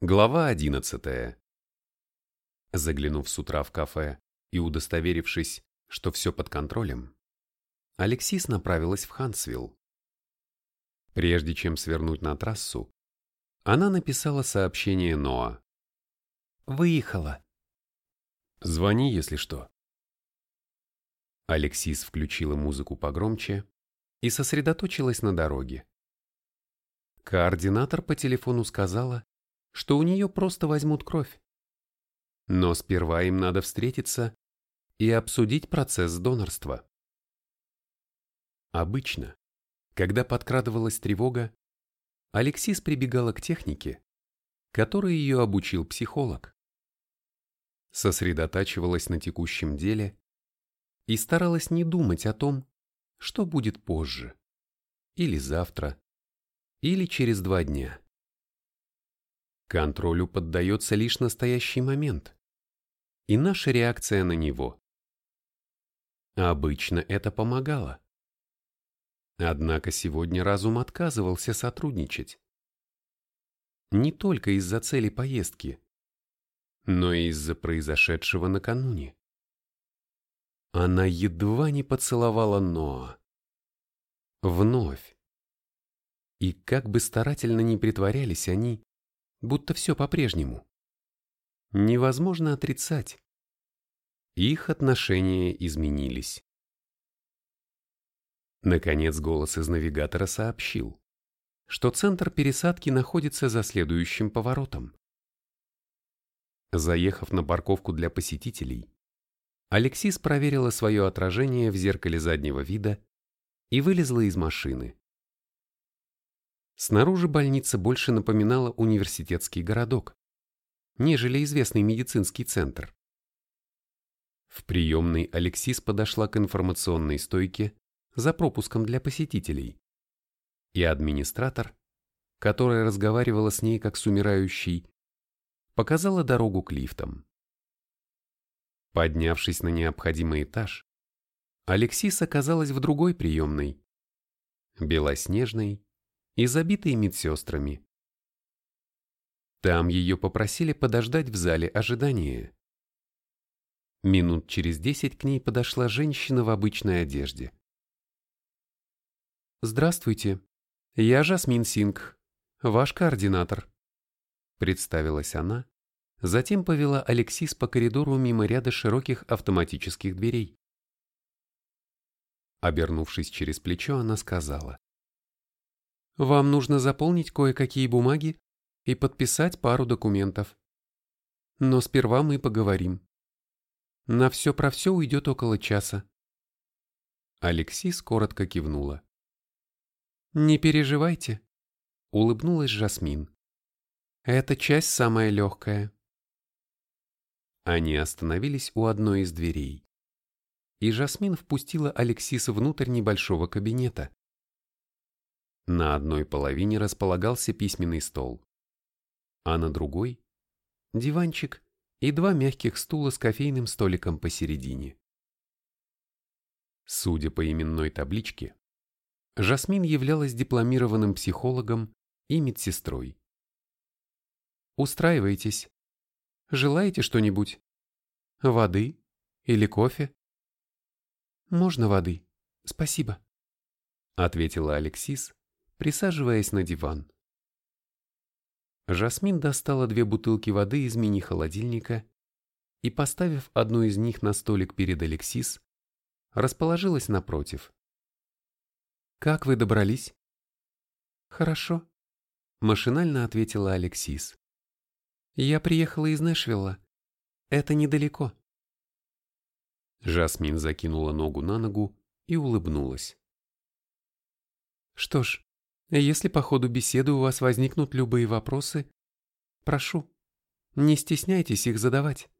Глава одиннадцатая. Заглянув с утра в кафе и удостоверившись, что все под контролем, Алексис направилась в Хансвилл. Прежде чем свернуть на трассу, она написала сообщение Ноа. «Выехала». «Звони, если что». Алексис включила музыку погромче и сосредоточилась на дороге. Координатор по телефону сказала, что у нее просто возьмут кровь. Но сперва им надо встретиться и обсудить процесс донорства. Обычно, когда подкрадывалась тревога, Алексис прибегала к технике, которой ее обучил психолог. Сосредотачивалась на текущем деле и старалась не думать о том, что будет позже, или завтра, или через два дня. Контролю поддается лишь настоящий момент и наша реакция на него. Обычно это помогало. Однако сегодня разум отказывался сотрудничать. Не только из-за цели поездки, но и из-за произошедшего накануне. Она едва не поцеловала Ноа. Вновь. И как бы старательно ни притворялись они, будто все по-прежнему. Невозможно отрицать. Их отношения изменились. Наконец голос из навигатора сообщил, что центр пересадки находится за следующим поворотом. Заехав на парковку для посетителей, Алексис проверила свое отражение в зеркале заднего вида и вылезла из машины. Снаружи больница больше напоминала университетский городок, нежели известный медицинский центр. В приемной Алексис подошла к информационной стойке за пропуском для посетителей. И администратор, которая разговаривала с ней как с умирающей, показала дорогу к лифтам. Поднявшись на необходимый этаж, Алексис оказалась в другой приемной, белоснежной, и забитые медсестрами. Там ее попросили подождать в зале ожидания. Минут через десять к ней подошла женщина в обычной одежде. «Здравствуйте, я Жасмин Синг, ваш координатор», — представилась она, затем повела Алексис по коридору мимо ряда широких автоматических дверей. Обернувшись через плечо, она сказала. Вам нужно заполнить кое-какие бумаги и подписать пару документов. Но сперва мы поговорим. На все про все уйдет около часа. Алексис коротко кивнула. «Не переживайте», — улыбнулась Жасмин. «Эта часть самая легкая». Они остановились у одной из дверей, и Жасмин впустила Алексиса внутрь небольшого кабинета. На одной половине располагался письменный стол, а на другой – диванчик и два мягких стула с кофейным столиком посередине. Судя по именной табличке, Жасмин являлась дипломированным психологом и медсестрой. Устраивайтесь. Желаете что-нибудь? Воды или кофе? Можно воды, спасибо, ответила Алексис, присаживаясь на диван. Жасмин достала две бутылки воды из мини-холодильника и, поставив одну из них на столик перед Алексис, расположилась напротив. «Как вы добрались?» «Хорошо», — машинально ответила Алексис. «Я приехала из Нэшвилла. Это недалеко». Жасмин закинула ногу на ногу и улыбнулась. «Что ж, если по ходу беседы у вас возникнут любые вопросы, прошу, не стесняйтесь их задавать.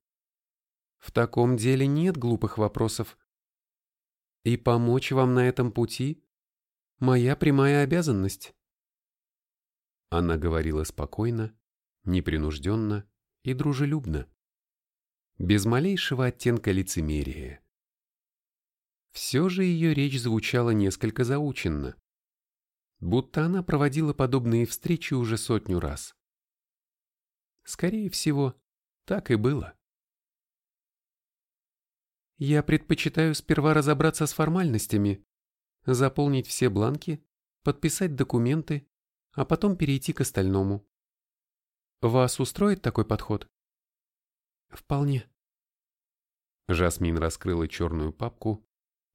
В таком деле нет глупых вопросов. И помочь вам на этом пути – моя прямая обязанность. Она говорила спокойно, непринужденно и дружелюбно, без малейшего оттенка лицемерия. Все же ее речь звучала несколько заученно будто она проводила подобные встречи уже сотню раз. Скорее всего, так и было. Я предпочитаю сперва разобраться с формальностями, заполнить все бланки, подписать документы, а потом перейти к остальному. Вас устроит такой подход? Вполне. Жасмин раскрыла черную папку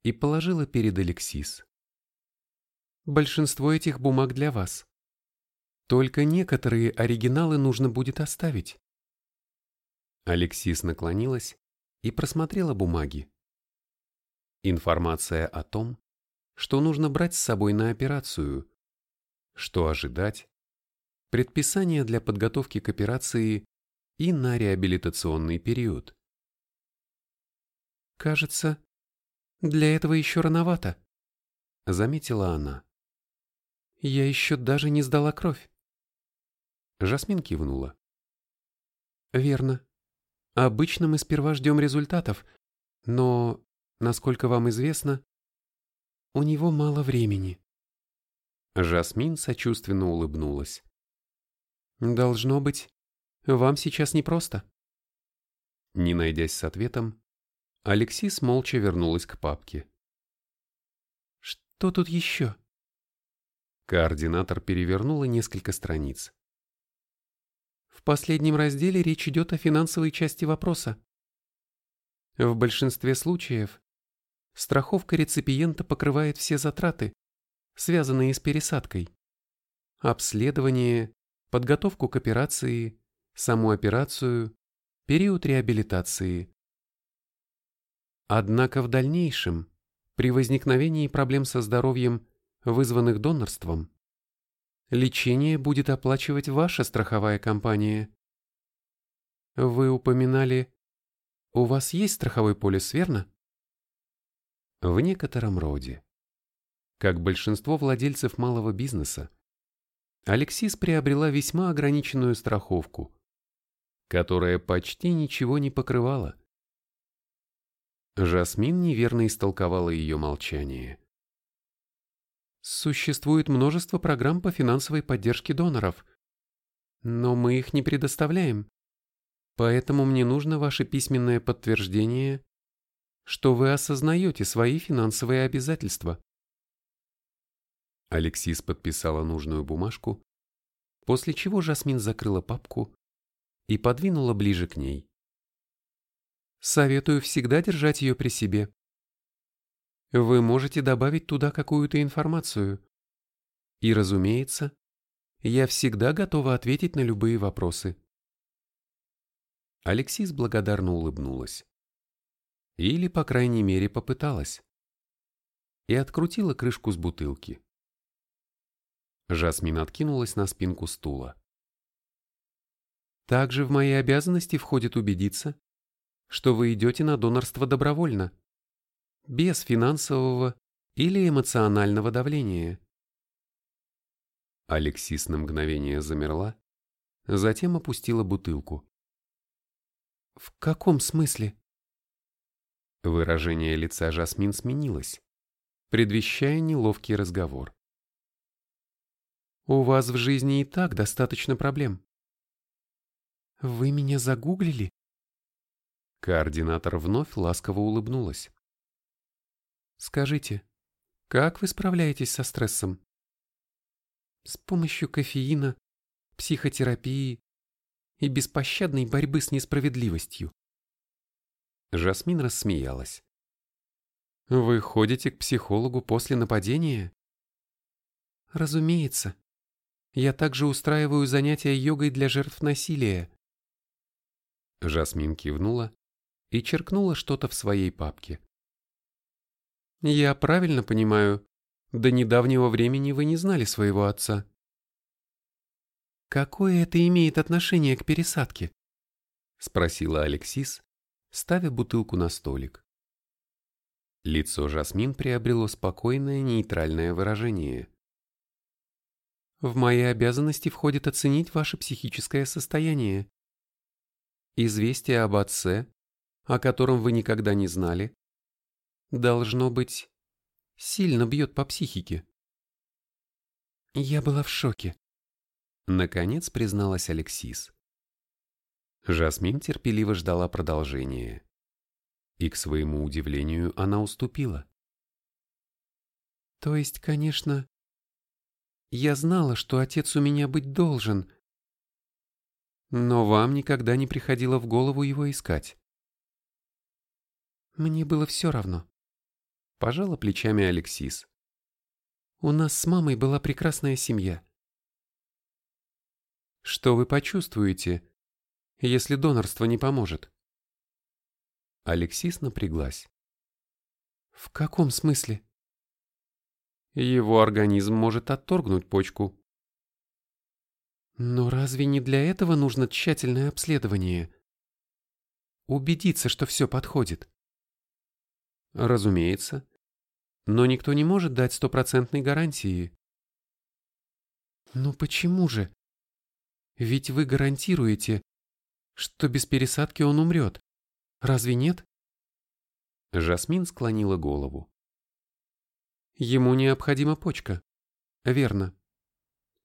и положила перед Алексис. Большинство этих бумаг для вас. Только некоторые оригиналы нужно будет оставить. Алексис наклонилась и просмотрела бумаги. Информация о том, что нужно брать с собой на операцию, что ожидать, предписание для подготовки к операции и на реабилитационный период. «Кажется, для этого еще рановато», — заметила она. «Я еще даже не сдала кровь». Жасмин кивнула. «Верно. Обычно мы сперва ждем результатов, но, насколько вам известно, у него мало времени». Жасмин сочувственно улыбнулась. «Должно быть, вам сейчас непросто». Не найдясь с ответом, Алексис молча вернулась к папке. «Что тут еще?» Координатор перевернула несколько страниц. В последнем разделе речь идет о финансовой части вопроса. В большинстве случаев страховка реципиента покрывает все затраты, связанные с пересадкой. Обследование, подготовку к операции, саму операцию, период реабилитации. Однако в дальнейшем, при возникновении проблем со здоровьем, вызванных донорством, лечение будет оплачивать ваша страховая компания. Вы упоминали, у вас есть страховой полис, верно? В некотором роде. Как большинство владельцев малого бизнеса, Алексис приобрела весьма ограниченную страховку, которая почти ничего не покрывала. Жасмин неверно истолковала ее молчание. Существует множество программ по финансовой поддержке доноров, но мы их не предоставляем. Поэтому мне нужно ваше письменное подтверждение, что вы осознаете свои финансовые обязательства. Алексис подписала нужную бумажку, после чего Жасмин закрыла папку и подвинула ближе к ней. Советую всегда держать ее при себе. Вы можете добавить туда какую-то информацию. И, разумеется, я всегда готова ответить на любые вопросы. Алексис благодарно улыбнулась. Или, по крайней мере, попыталась. И открутила крышку с бутылки. Жасмин откинулась на спинку стула. Также в мои обязанности входит убедиться, что вы идете на донорство добровольно, без финансового или эмоционального давления. Алексис на мгновение замерла, затем опустила бутылку. «В каком смысле?» Выражение лица Жасмин сменилось, предвещая неловкий разговор. У вас в жизни и так достаточно проблем. Вы меня загуглили? Координатор вновь ласково улыбнулась. Скажите, как вы справляетесь со стрессом? С помощью кофеина, психотерапии и беспощадной борьбы с несправедливостью. Жасмин рассмеялась. Вы ходите к психологу после нападения? Разумеется. Я также устраиваю занятия йогой для жертв насилия. Жасмин кивнула и черкнула что-то в своей папке. Я правильно понимаю, до недавнего времени вы не знали своего отца. Какое это имеет отношение к пересадке? Спросила Алексис, ставя бутылку на столик. Лицо Жасмин приобрело спокойное нейтральное выражение. В мои обязанности входит оценить ваше психическое состояние. Известие об отце, о котором вы никогда не знали, должно быть, сильно бьет по психике. Я была в шоке. Наконец призналась Алексис. Жасмин терпеливо ждала продолжения. И, к своему удивлению, она уступила. То есть, конечно, я знала, что отец у меня быть должен. Но вам никогда не приходило в голову его искать. Мне было все равно. Пожала плечами Алексис. У нас с мамой была прекрасная семья. Что вы почувствуете, если донорство не поможет? Алексис напряглась. В каком смысле? Его организм может отторгнуть почку. Но разве не для этого нужно тщательное обследование? Убедиться, что все подходит. Разумеется. Но никто не может дать стопроцентной гарантии. Ну почему же? Ведь вы гарантируете, что без пересадки он умрет. Разве нет? Жасмин склонила голову. Ему необходима почка. Верно.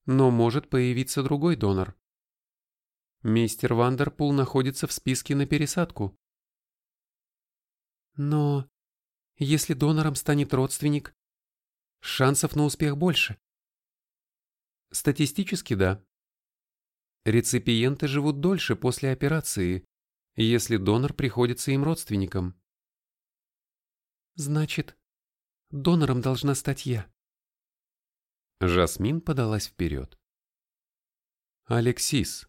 Но может появиться другой донор. Мистер Вандерпул находится в списке на пересадку. Но если донором станет родственник, шансов на успех больше. Статистически да. Реципиенты живут дольше после операции, если донор приходится им родственником. Значит, донором должна стать я. Жасмин подалась вперед. Алексис,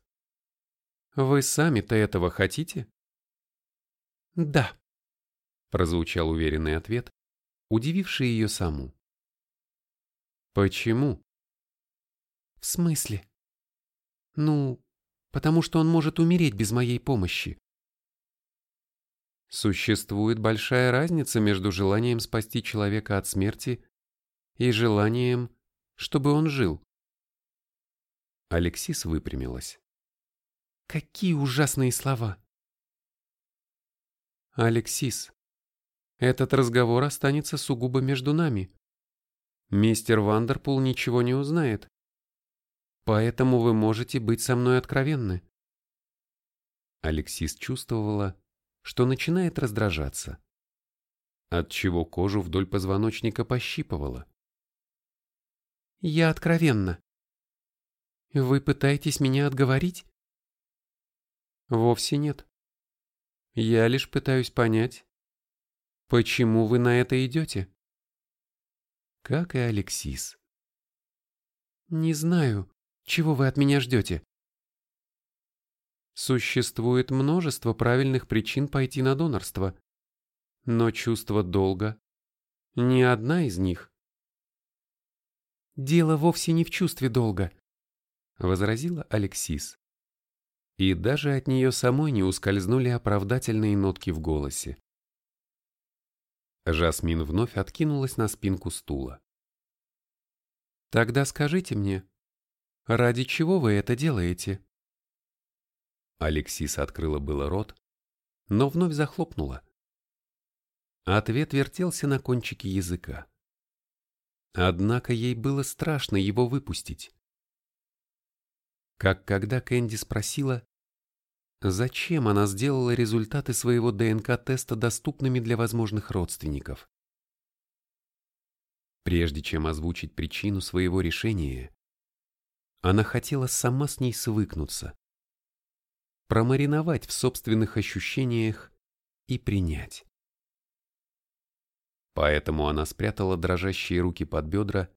вы сами-то этого хотите? Да прозвучал уверенный ответ, удививший ее саму. Почему? В смысле? Ну, потому что он может умереть без моей помощи. Существует большая разница между желанием спасти человека от смерти и желанием, чтобы он жил. Алексис выпрямилась. Какие ужасные слова. Алексис, этот разговор останется сугубо между нами. Мистер Вандерпул ничего не узнает. Поэтому вы можете быть со мной откровенны. Алексис чувствовала, что начинает раздражаться, отчего кожу вдоль позвоночника пощипывала. «Я откровенна. Вы пытаетесь меня отговорить?» «Вовсе нет. Я лишь пытаюсь понять, Почему вы на это идете? Как и Алексис. Не знаю, чего вы от меня ждете. Существует множество правильных причин пойти на донорство, но чувство долга – не одна из них. «Дело вовсе не в чувстве долга», – возразила Алексис. И даже от нее самой не ускользнули оправдательные нотки в голосе. Жасмин вновь откинулась на спинку стула. «Тогда скажите мне, ради чего вы это делаете?» Алексис открыла было рот, но вновь захлопнула. Ответ вертелся на кончике языка. Однако ей было страшно его выпустить. Как когда Кэнди спросила, Зачем она сделала результаты своего ДНК-теста доступными для возможных родственников? Прежде чем озвучить причину своего решения, она хотела сама с ней свыкнуться, промариновать в собственных ощущениях и принять. Поэтому она спрятала дрожащие руки под бедра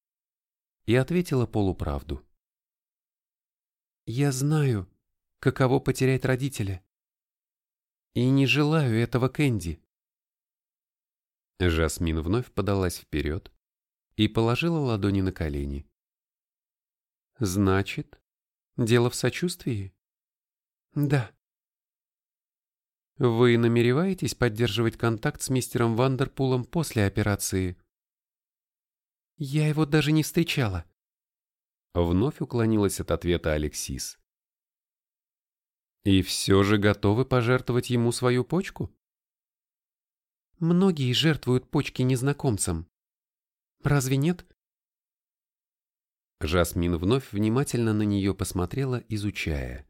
и ответила полуправду. «Я знаю, каково потерять родителя. И не желаю этого Кэнди. Жасмин вновь подалась вперед и положила ладони на колени. Значит, дело в сочувствии? Да. Вы намереваетесь поддерживать контакт с мистером Вандерпулом после операции? Я его даже не встречала. Вновь уклонилась от ответа Алексис. И все же готовы пожертвовать ему свою почку? Многие жертвуют почки незнакомцам. Разве нет? Жасмин вновь внимательно на нее посмотрела, изучая.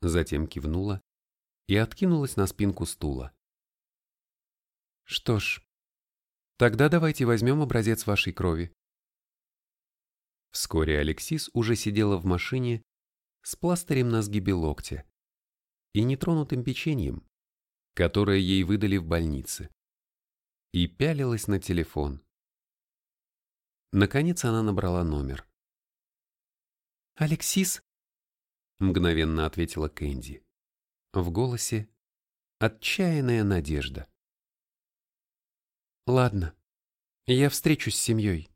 Затем кивнула и откинулась на спинку стула. Что ж, тогда давайте возьмем образец вашей крови. Вскоре Алексис уже сидела в машине с пластырем на сгибе локтя и нетронутым печеньем, которое ей выдали в больнице, и пялилась на телефон. Наконец она набрала номер. «Алексис?» — мгновенно ответила Кэнди. В голосе отчаянная надежда. «Ладно, я встречусь с семьей.